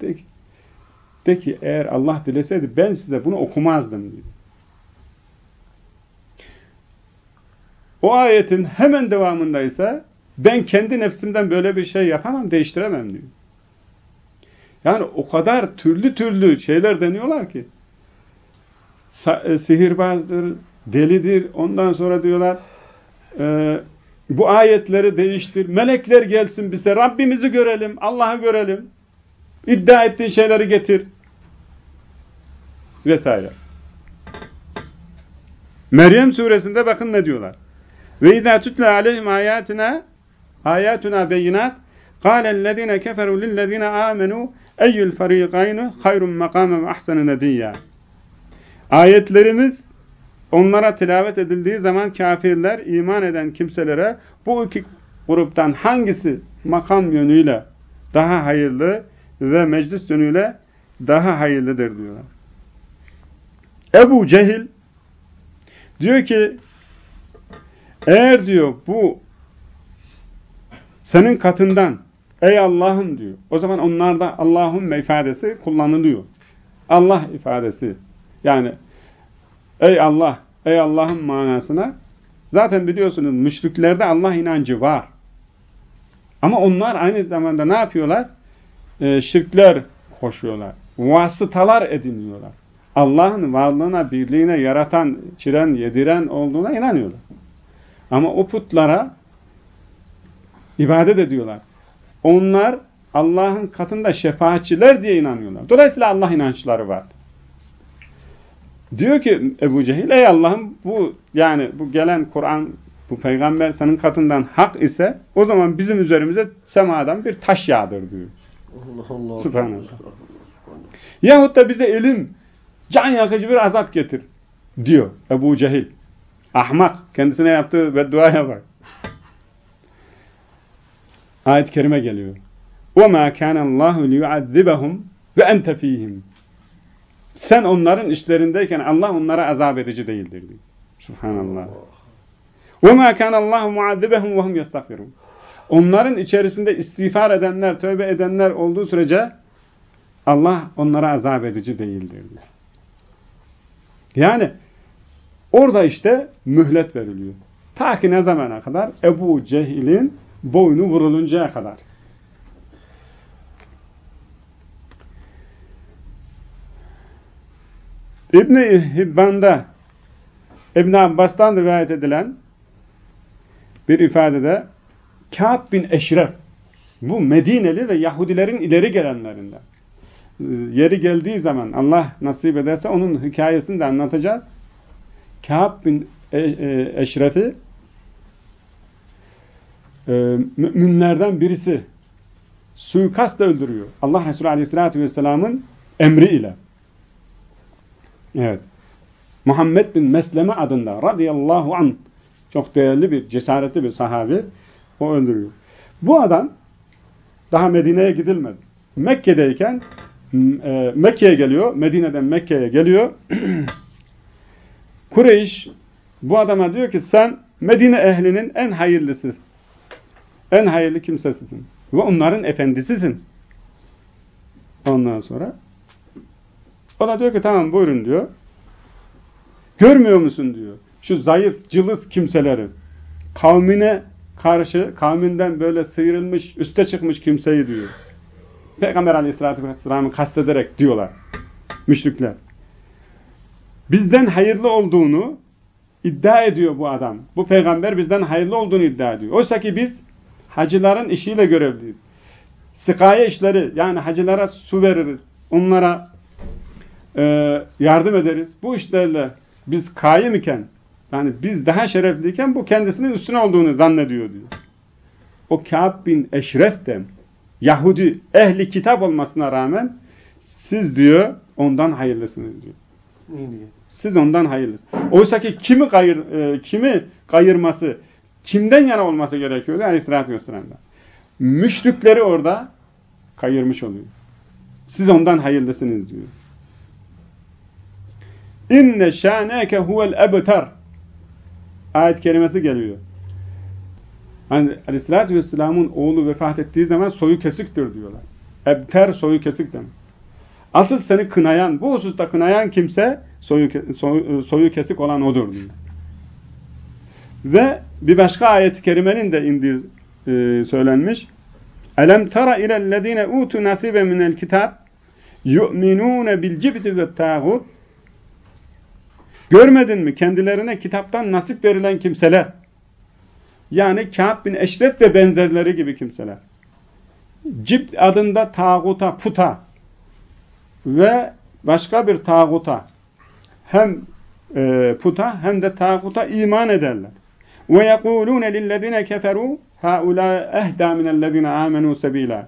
De ki, de ki eğer Allah dileseydi ben size bunu okumazdım diyor. O ayetin hemen devamında ise ben kendi nefsimden böyle bir şey yapamam, değiştiremem diyor. Yani o kadar türlü türlü şeyler deniyorlar ki e, sihirbazdır, delidir. Ondan sonra diyorlar e, bu ayetleri değiştir. Melekler gelsin bize. Rabbimizi görelim. Allah'ı görelim. İddia ettiğin şeyleri getir. Vesaire. Meryem suresinde bakın ne diyorlar. Ve izâ tutla aleyhim ayatuna ayatuna beyinat قال الذين كفروا للذين آمنوا أي الفريقين خير مقاما وأحسن نديا Ayetlerimiz onlara tilavet edildiği zaman kafirler iman eden kimselere bu iki gruptan hangisi makam yönüyle daha hayırlı ve meclis yönüyle daha hayırlıdır diyorlar. Ebu Cehil diyor ki eğer diyor bu senin katından ey Allah'ım diyor. O zaman onlarda Allah'ın ifadesi kullanılıyor. Allah ifadesi. Yani Ey Allah, ey Allah'ın manasına. Zaten biliyorsunuz müşriklerde Allah inancı var. Ama onlar aynı zamanda ne yapıyorlar? Ee, şirkler koşuyorlar. Vasıtalar ediniyorlar. Allah'ın varlığına, birliğine, yaratan, çiren, yediren olduğuna inanıyorlar. Ama o putlara ibadet ediyorlar. Onlar Allah'ın katında şefaatçiler diye inanıyorlar. Dolayısıyla Allah inançları var. Diyor ki Ebu Cehil ey Allah'ım bu yani bu gelen Kur'an bu peygamber senin katından hak ise o zaman bizim üzerimize semadan bir taş yağdır diyor. Allah Allah. Subhanallah. Yahut da bize ilim can yakıcı bir azap getir diyor Ebu Cehil. Ahmak. Kendisine yaptığı bedduaya bak. Ayet-i kerime geliyor. وَمَا كَانَ اللّٰهُ لِيُعَذِّبَهُمْ وَاَنْتَ ف۪يهِمْ sen onların işlerindeyken Allah onlara azap edici değildir diyor. Subhanallah. وَمَا كَانَ اللّٰهُ مُعَذِّبَهُمْ وَهُمْ يَسْتَغْفِرُونَ Onların içerisinde istiğfar edenler, tövbe edenler olduğu sürece Allah onlara azap edici değildir diyor. Yani orada işte mühlet veriliyor. Ta ki ne zamana kadar? Ebu Cehil'in boynu vuruluncaya kadar. İbn-i Hibban'da İbn Abbas'tan rivayet edilen bir ifadede Kâb bin Eşref Bu Medineli ve Yahudilerin ileri gelenlerinden. Yeri geldiği zaman Allah nasip ederse onun hikayesini de anlatacağız. Kâb bin e, e, Eşref'i e, müminlerden birisi suikastla öldürüyor. Allah Resulü Aleyhisselatü Vesselam'ın emri ile. Evet. Muhammed bin Mesleme adında radıyallahu an çok değerli bir, cesaretli bir sahabi o öldürüyor. Bu adam daha Medine'ye gidilmedi. Mekke'deyken e, Mekke'ye geliyor. Medine'den Mekke'ye geliyor. Kureyş bu adama diyor ki sen Medine ehlinin en hayırlısı, en hayırlı kimsesisin. Ve onların efendisisin. Ondan sonra o da diyor ki tamam buyurun diyor. Görmüyor musun diyor. Şu zayıf, cılız kimseleri kavmine karşı, kavminden böyle sıyrılmış, üste çıkmış kimseyi diyor. Peygamber aleyhissalatü vesselam'ı kastederek diyorlar. Müşrikler. Bizden hayırlı olduğunu iddia ediyor bu adam. Bu peygamber bizden hayırlı olduğunu iddia ediyor. Oysa ki biz hacıların işiyle görevliyiz. Sıkaye işleri yani hacılara su veririz. Onlara e, yardım ederiz. Bu işlerle biz kayyım iken yani biz daha şerefliyken bu kendisinin üstüne olduğunu zannediyor diyor. O Kâb bin Eşref de Yahudi ehli kitap olmasına rağmen siz diyor ondan hayırlısınız diyor. Siz ondan hayırlısınız. Oysa ki kimi, kayır, e, kimi kayırması, kimden yana olması gerekiyordu? Aleyhissalatü vesselam'dan. Müşrikleri orada kayırmış oluyor. Siz ondan hayırlısınız diyor. İnne şâneke huvel ebter ayet kelimesi geliyor. Hani Aleyhisselatü Vesselam'ın oğlu vefat ettiği zaman soyu kesiktir diyorlar. Ebter soyu kesik demek. Asıl seni kınayan, bu hususta kınayan kimse soyu, soyu, soyu kesik olan odur diyor. Ve bir başka ayet-i kerimenin de indiği e, söylenmiş. Elem tara ilellezine utu nasibe minel kitab yu'minune bil cibti ve tağut Görmedin mi kendilerine kitaptan nasip verilen kimseler? Yani Kâb bin Eşref ve benzerleri gibi kimseler. Cibt adında tağuta, puta ve başka bir tağuta hem e, puta hem de tağuta iman ederler. Ve yekulûne lillezine keferû haulâ ehda minellezine âmenû sebîlâ.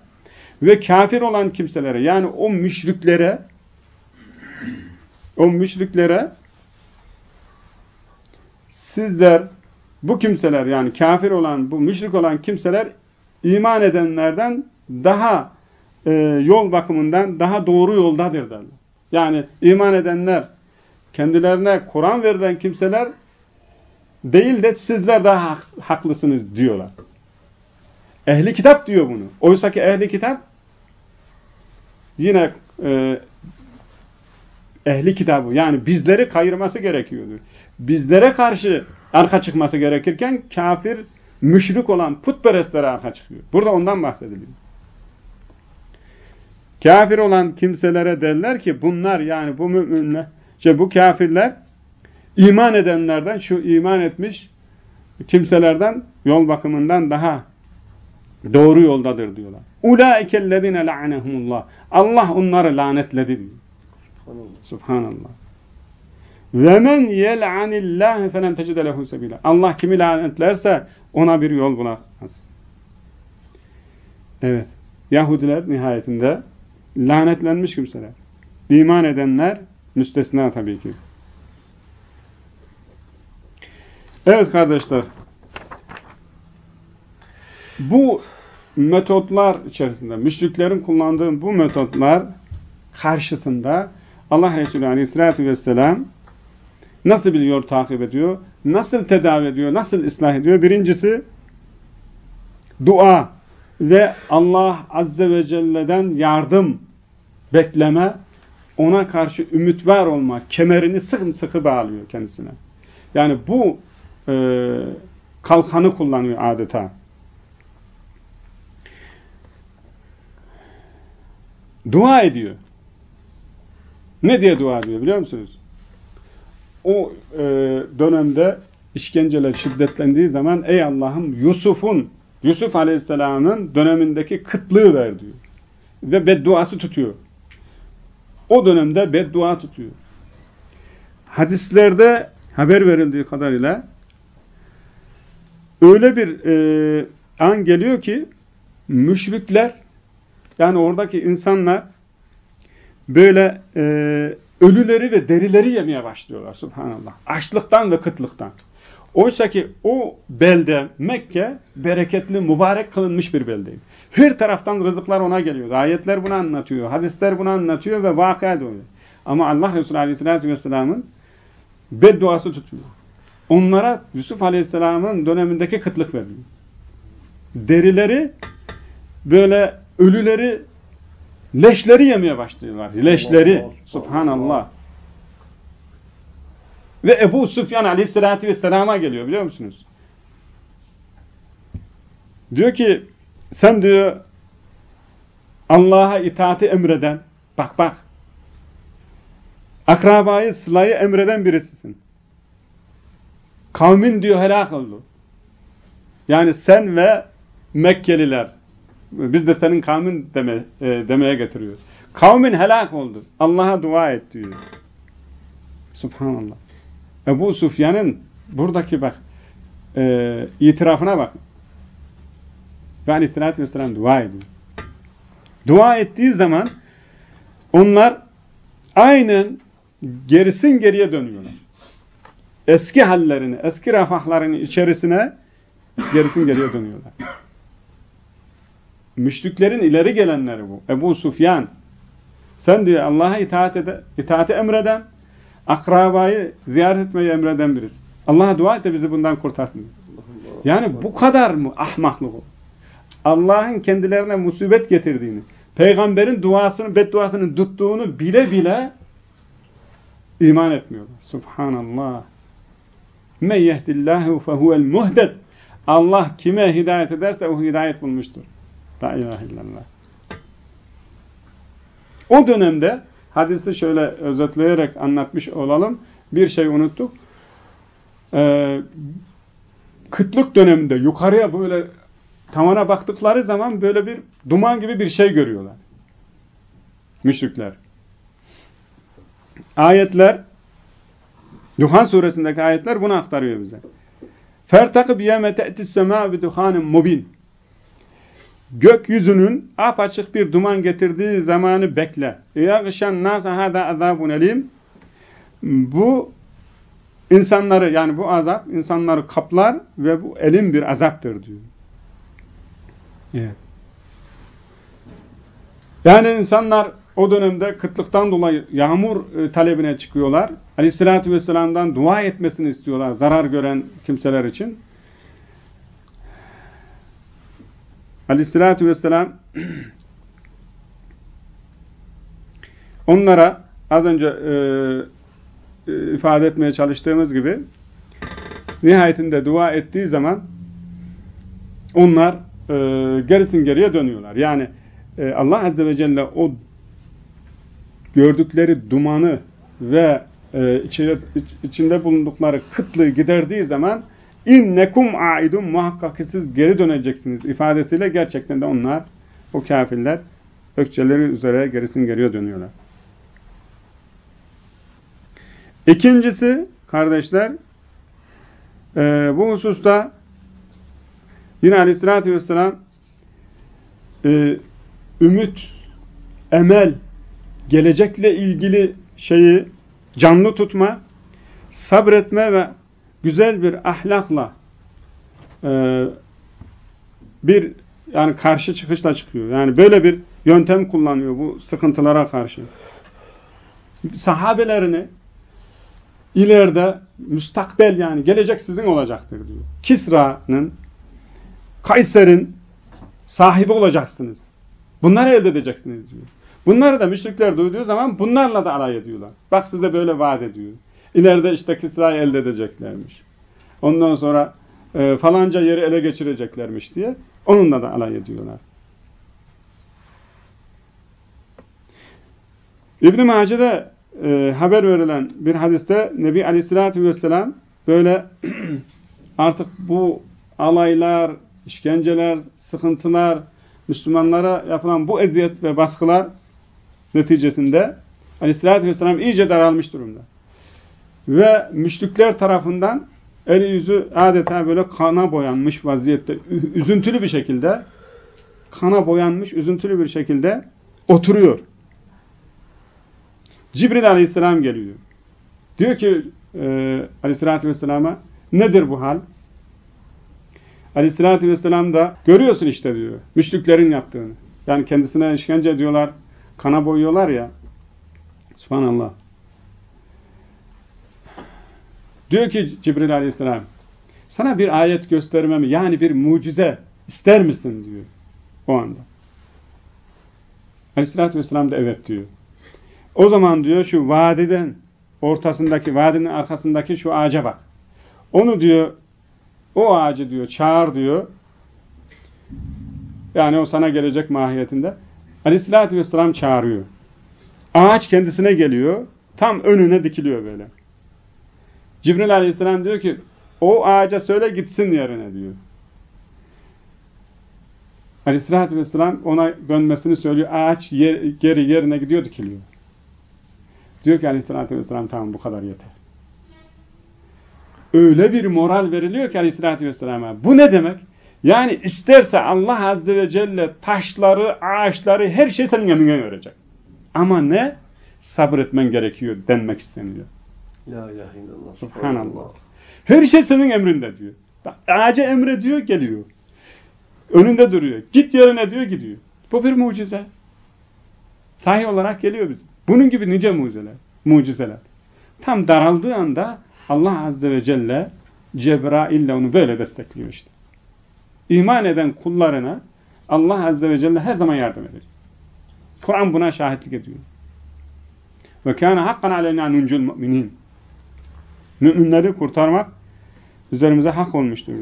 Ve kafir olan kimselere yani o müşriklere o müşriklere sizler bu kimseler yani kafir olan, bu müşrik olan kimseler iman edenlerden daha e, yol bakımından daha doğru yoldadır derler. Yani iman edenler kendilerine Kur'an verilen kimseler değil de sizler daha haklısınız diyorlar. Ehli kitap diyor bunu. Oysa ki ehli kitap yine e, ehli kitabı yani bizleri kayırması gerekiyordur bizlere karşı arka çıkması gerekirken kafir, müşrik olan putperestlere arka çıkıyor. Burada ondan bahsediliyor. Kafir olan kimselere derler ki bunlar yani bu müminler, işte bu kafirler iman edenlerden, şu iman etmiş kimselerden yol bakımından daha doğru yoldadır diyorlar. Ulaikellezine la'anehumullah. Allah onları lanetledi diyor. Subhanallah. Ve men yel'anillâhe felen tecide lehu sebîlâ. Allah kimi lanetlerse ona bir yol bulamaz. Evet. Yahudiler nihayetinde lanetlenmiş kimseler. İman edenler müstesna tabii ki. Evet kardeşler. Bu metotlar içerisinde, müşriklerin kullandığı bu metotlar karşısında Allah Resulü Aleyhisselatü Vesselam Nasıl bir yol takip ediyor? Nasıl tedavi ediyor? Nasıl ıslah ediyor? Birincisi dua ve Allah Azze ve Celle'den yardım bekleme, ona karşı ümit var olma, kemerini sıkı sıkı bağlıyor kendisine. Yani bu e, kalkanı kullanıyor adeta. Dua ediyor. Ne diye dua ediyor biliyor musunuz? o e, dönemde işkenceler şiddetlendiği zaman ey Allah'ım Yusuf'un Yusuf Aleyhisselam'ın dönemindeki kıtlığı ver diyor. Ve bedduası tutuyor. O dönemde beddua tutuyor. Hadislerde haber verildiği kadarıyla öyle bir e, an geliyor ki müşrikler yani oradaki insanlar böyle e, ölüleri ve derileri yemeye başlıyorlar subhanallah. Açlıktan ve kıtlıktan. Oysa ki o belde Mekke bereketli, mübarek kılınmış bir beldeydi. Her taraftan rızıklar ona geliyor. Ayetler bunu anlatıyor, hadisler bunu anlatıyor ve vakıa da Ama Allah Resulü Aleyhisselatü Vesselam'ın bedduası tutuyor. Onlara Yusuf Aleyhisselam'ın dönemindeki kıtlık veriyor. Derileri böyle ölüleri leşleri yemeye başlıyorlar. Leşleri. Allah Allah. Subhanallah. Ve Ebu Sufyan aleyhissalatü vesselama geliyor biliyor musunuz? Diyor ki sen diyor Allah'a itaati emreden bak bak akrabayı sılayı emreden birisisin. Kavmin diyor helak oldu. Yani sen ve Mekkeliler biz de senin kavmin deme, e, demeye getiriyor. Kavmin helak oldu. Allah'a dua et diyor. Subhanallah. Ebu Sufyan'ın buradaki bak e, itirafına bak. Ve aleyhissalatü vesselam dua ediyor. Dua ettiği zaman onlar aynen gerisin geriye dönüyorlar. Eski hallerini, eski refahlarının içerisine gerisin geriye dönüyorlar. Müşriklerin ileri gelenleri bu. Ebu Sufyan sen diyor Allah'a itaat ede, itaati emreden akrabayı ziyaret etmeyi emreden birisi. Allah'a dua et de bizi bundan kurtarsın. Yani bu kadar mı ahmaklık? Allah'ın kendilerine musibet getirdiğini, peygamberin duasını, bedduasını tuttuğunu bile bile iman etmiyorlar. Subhanallah. Men yehdillahu fehuvel muhded. Allah kime hidayet ederse o hidayet bulmuştur. La ilahe illallah. O dönemde hadisi şöyle özetleyerek anlatmış olalım. Bir şey unuttuk. Ee, kıtlık döneminde yukarıya böyle tavana baktıkları zaman böyle bir duman gibi bir şey görüyorlar. Müşrikler. Ayetler Duhan suresindeki ayetler bunu aktarıyor bize. فَارْتَقِبْ يَمَ تَأْتِ السَّمَاءُ بِدُخَانٍ مُبِينٍ gökyüzünün apaçık bir duman getirdiği zamanı bekle. يَغْشَنْ نَاسَ هَذَا عَذَابٌ اَلِيمٌ Bu insanları yani bu azap insanları kaplar ve bu elim bir azaptır diyor. Evet. Yani insanlar o dönemde kıtlıktan dolayı yağmur e, talebine çıkıyorlar. Aleyhissalatü vesselam'dan dua etmesini istiyorlar zarar gören kimseler için. Aleyhissalatü vesselam onlara az önce e, e, ifade etmeye çalıştığımız gibi nihayetinde dua ettiği zaman onlar e, gerisin geriye dönüyorlar. Yani e, Allah Azze ve Celle o gördükleri dumanı ve e, içinde bulundukları kıtlığı giderdiği zaman İnnekum aidun muhakkak siz geri döneceksiniz ifadesiyle gerçekten de onlar o kafirler ökçeleri üzere gerisin geriye dönüyorlar. İkincisi kardeşler e, bu hususta yine aleyhissalatü vesselam e, ümit, emel, gelecekle ilgili şeyi canlı tutma, sabretme ve güzel bir ahlakla e, bir yani karşı çıkışla çıkıyor. Yani böyle bir yöntem kullanıyor bu sıkıntılara karşı. Sahabelerini ileride müstakbel yani gelecek sizin olacaktır diyor. Kisra'nın Kayser'in sahibi olacaksınız. Bunları elde edeceksiniz diyor. Bunları da müşrikler duyduğu zaman bunlarla da alay ediyorlar. Bak size böyle vaat ediyor. İleride işte Kisra'yı elde edeceklermiş. Ondan sonra e, falanca yeri ele geçireceklermiş diye onunla da alay ediyorlar. İbn-i Mace'de e, haber verilen bir hadiste Nebi Aleyhisselatü Vesselam böyle artık bu alaylar, işkenceler, sıkıntılar, Müslümanlara yapılan bu eziyet ve baskılar neticesinde Aleyhisselatü Vesselam iyice daralmış durumda. Ve müşrikler tarafından eli yüzü adeta böyle kana boyanmış vaziyette, üzüntülü bir şekilde kana boyanmış, üzüntülü bir şekilde oturuyor. Cibril aleyhisselam geliyor. Diyor ki e, aleyhissalatü vesselama nedir bu hal? Aleyhissalatü vesselam da görüyorsun işte diyor. Müşriklerin yaptığını. Yani kendisine işkence ediyorlar, kana boyuyorlar ya. Subhanallah. Diyor ki Cibril aleyhisselam sana bir ayet göstermemi yani bir mucize ister misin diyor o anda. Aleyhissalatü vesselam da evet diyor. O zaman diyor şu vadiden ortasındaki, vadinin arkasındaki şu ağaca bak. Onu diyor, o ağacı diyor, çağır diyor. Yani o sana gelecek mahiyetinde. Aleyhissalatü vesselam çağırıyor. Ağaç kendisine geliyor. Tam önüne dikiliyor böyle. Cibril aleyhisselam diyor ki o ağaca söyle gitsin yerine diyor. Aleyhissalatü vesselam ona dönmesini söylüyor. Ağaç yer, geri yerine gidiyor dikiliyor. Diyor ki aleyhissalatü vesselam tamam bu kadar yeter. Öyle bir moral veriliyor ki aleyhissalatü vesselama. Bu ne demek? Yani isterse Allah azze ve celle taşları, ağaçları her şey senin emrine verecek. Ama ne? Sabretmen gerekiyor denmek isteniyor. La ilahe illallah. Subhanallah. Her şey senin emrinde diyor. Ağaca emrediyor geliyor. Önünde duruyor. Git yerine diyor gidiyor. Bu bir mucize. Sahih olarak geliyor bize. Bunun gibi nice mucizeler. mucizeler. Tam daraldığı anda Allah Azze ve Celle Cebrail ile onu böyle destekliyor işte. İman eden kullarına Allah Azze ve Celle her zaman yardım edecek. Kur'an buna şahitlik ediyor. Ve kâne hakkan aleyna nuncul mu'minin. Müminleri kurtarmak üzerimize hak olmuştur.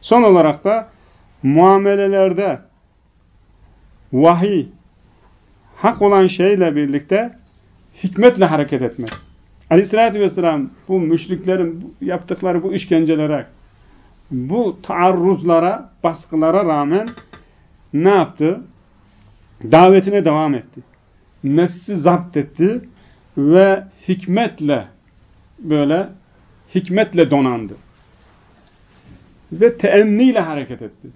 Son olarak da muamelelerde vahiy hak olan şeyle birlikte hikmetle hareket etmek. Aleyhissalatü vesselam bu müşriklerin yaptıkları bu işkencelere, bu taarruzlara, baskılara rağmen ne yaptı? Davetine devam etti. Nefsi zapt etti ve hikmetle böyle hikmetle donandı. Ve teenniyle hareket etti.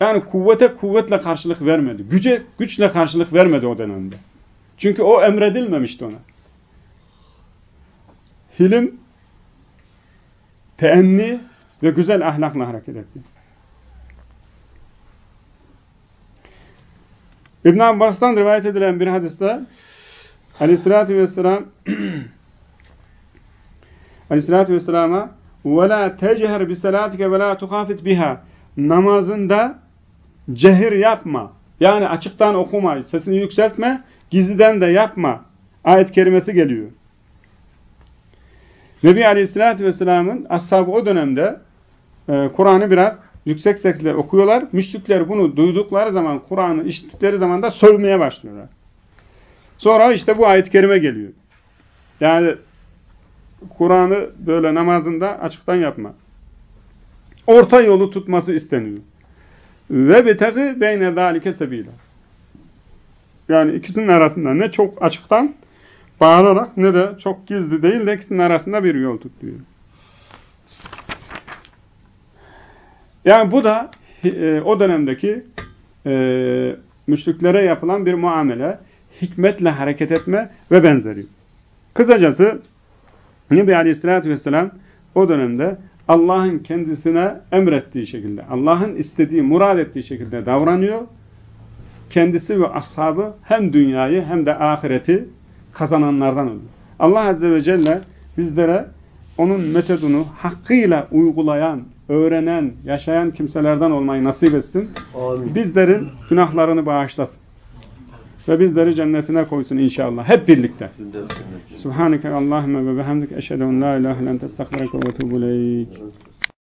Yani kuvvete kuvvetle karşılık vermedi. Güce güçle karşılık vermedi o dönemde. Çünkü o emredilmemişti ona. Hilim, teenni ve güzel ahlakla hareket etti. İbn Abbas'tan rivayet edilen bir hadiste Aleyhissalatü vesselam Aleyhissalatü vesselama وَلَا تَجْهَرْ بِسَلَاتِكَ وَلَا تُخَافِتْ بِهَا Namazında cehir yapma. Yani açıktan okuma, sesini yükseltme, gizliden de yapma. Ayet kerimesi geliyor. Nebi Aleyhisselatü Vesselam'ın ashabı o dönemde e, Kur'an'ı biraz yüksek sesle okuyorlar. Müşrikler bunu duydukları zaman, Kur'an'ı işittikleri zaman da sövmeye başlıyorlar. Sonra işte bu ayet-i kerime geliyor. Yani Kur'an'ı böyle namazında açıktan yapma. Orta yolu tutması isteniyor. Ve betegi beyne zalike sebila. Yani ikisinin arasında ne çok açıktan bağırarak ne de çok gizli değil de ikisinin arasında bir yol tut diyor. Yani bu da e, o dönemdeki e, müşriklere yapılan bir muamele, hikmetle hareket etme ve benzeri. Kısacası Nebi Aleyhisselatü Vesselam o dönemde Allah'ın kendisine emrettiği şekilde, Allah'ın istediği, murad ettiği şekilde davranıyor. Kendisi ve ashabı hem dünyayı hem de ahireti kazananlardan oluyor. Allah Azze ve Celle bizlere onun metodunu hakkıyla uygulayan, öğrenen, yaşayan kimselerden olmayı nasip etsin. Amin. Bizlerin günahlarını bağışlasın. Ve bizleri cennetine koysun inşallah. Hep birlikte. Subhaneke Allahümme ve bihamdik eşhedü en la ilahe len testagfireke ve tuğbu